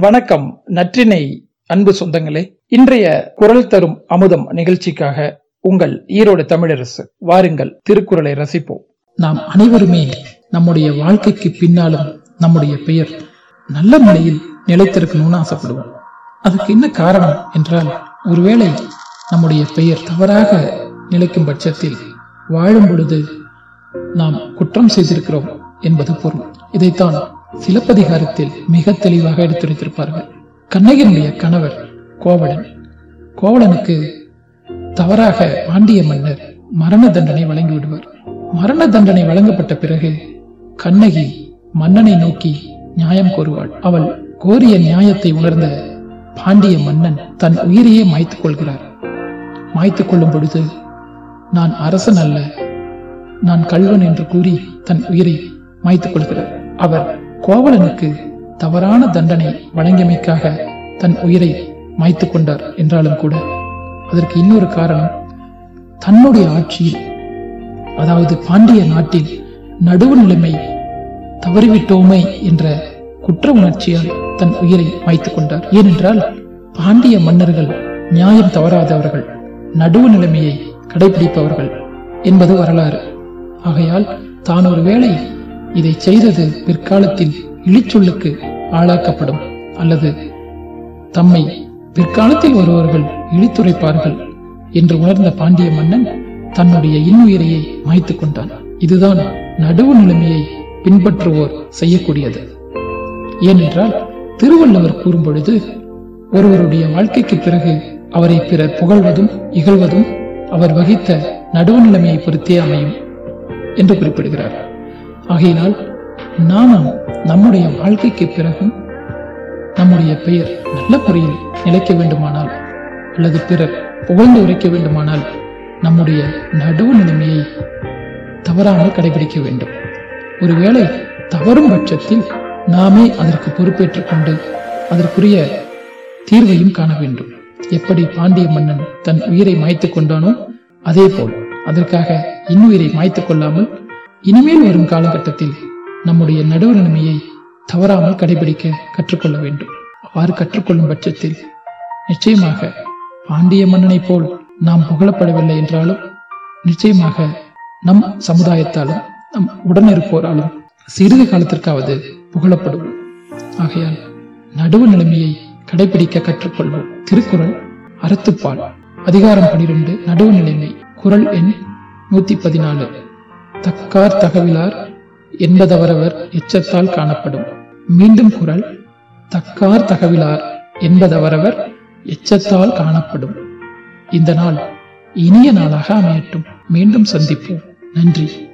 வணக்கம் நற்றினை அன்பு சொந்தங்களே. இன்றைய குரல் தரும் அமுதம் நிகழ்ச்சிக்காக உங்கள் ஈரோடு தமிழரசு வாருங்கள் திருக்குறளை ரசிப்போம். நாம் அனைவருமே நம்முடைய வாழ்க்கைக்கு பின்னாலும் நம்முடைய பெயர் நல்ல நிலையில் நிலைத்திருக்கணும்னு ஆசைப்படுவோம். அதுக்கு என்ன காரணம் என்றால் ஒருவேளை நம்முடைய பெயர் தவறாக நிலைக்கும் பட்சத்தில் வாழும் பொழுது நாம் குற்றம் செய்திருக்கிறோம் என்பது பொருள். இதைத்தான் சிலப்பதிகாரத்தில் மிக தெளிவாக எடுத்துரைத்திருப்பார்கள். கண்ணகியினுடைய கணவர் கோவலன். கோவலனுக்கு தவறாக பாண்டிய மன்னர் மரண தண்டனை வழங்கி விடுவார் மரண தண்டனை வழங்கப்பட்ட பிறகு கண்ணகி மன்னனை நோக்கி நியாயம் கோருவாள் அவள் கோரிய நியாயத்தை உணர்ந்த பாண்டிய மன்னன் தன் உயிரையே மாய்த்துக் கொள்கிறார். மாய்த்துக் கொள்ளும் பொழுது நான் அரசன் அல்ல நான் கல்வன் என்று கூறி தன் உயிரை மாய்த்துக் கொள்கிறார். அவர் கோவலனுக்கு தவறான தண்டனை வழங்கியமைக்காக தன் உயிரை மாய்த்துக் கொண்டார் என்றாலும் கூட அதற்கு இன்னொரு காரணம் தன்னுடைய ஆட்சியில் அதாவது பாண்டிய நாட்டில் நடுவு நிலைமை தவறிவிட்டோமே என்ற குற்ற உணர்ச்சியால் தன் உயிரை மாய்த்துக் கொண்டார். ஏனென்றால் பாண்டிய மன்னர்கள் நியாயம் தவறாதவர்கள் நடுவு நிலைமையை கடைபிடிப்பவர்கள் என்பது வரலாறு. ஆகையால் தான் ஒரு வேளை இதை செய்தது பிற்காலத்தில் இழிச்சொல்லுக்கு ஆளாக்கப்படும் அல்லது தம்மை பிற்காலத்தில் ஒருவர்கள் இழித்துரைப்பார்கள் என்று உணர்ந்த பாண்டிய மன்னன் தன்னுடைய இன்னுயிரையை மாய்த்துக் கொண்டான். இதுதான் நடுவு நிலைமையை பின்பற்றுவோர் செய்யக்கூடியது. ஏனென்றால் திருவள்ளுவர் கூறும் பொழுது ஒருவருடைய வாழ்க்கைக்கு பிறகு அவரை பிறர் புகழ்வதும் இகழ்வதும் அவர் வகித்த நடுவு நிலைமையை பொறுத்தே அமையும் என்று குறிப்பிடுகிறார். ஆகையினால் நாமும் நம்முடைய வாழ்க்கைக்கு பிறகும் நம்முடைய பெயர் நல்ல முறையில் நிலைக்க வேண்டுமானால் அல்லது பிறர் புகழ்ந்து உரைக்க வேண்டுமானால் நம்முடைய நடுவு நிலைமையை தவறாமல் கடைபிடிக்க வேண்டும். ஒருவேளை தவறும் பட்சத்தில் நாமே அதற்கு பொறுப்பேற்றுக் கொண்டு அதற்குரிய தீர்வையும் காண வேண்டும். எப்படி பாண்டிய மன்னன் தன் உயிரை மாய்த்துக் கொண்டானோ அதே போல் அதற்காக இன்னுயிரை மாய்த்து கொள்ளாமல் இனிமேல் வரும் காலகட்டத்தில் நம்முடைய நடுவு நிலைமையை தவறாமல் கடைபிடிக்க கற்றுக்கொள்ள வேண்டும். அவ்வாறு கற்றுக்கொள்ளும் பட்சத்தில் நிச்சயமாக பாண்டிய மன்னனை போல் நாம் புகழப்படவில்லை என்றாலும் நிச்சயமாக நம் சமுதாயத்தாலும் நம் உடனிருப்போராலும் சிறிது காலத்திற்காவது புகழப்படுவோம். ஆகையால் நடுவு நிலைமையை கடைபிடிக்க கற்றுக்கொள்வோம். திருக்குறள் அறத்துப்பால் அதிகாரம் பனிரெண்டு நடுவு நிலைமை குரல் எண் நூத்தி பதினாலு. தக்கார் தகவிலார் என்பதவரவர் எச்சத்தால் காணப்படும். மீண்டும் குரல் தக்கார் தகவிலார் என்பதவரவர் எச்சத்தால் காணப்படும். இந்த நாள் இனிய நாளாக அமையட்டும். மீண்டும் சந்திப்போம். நன்றி.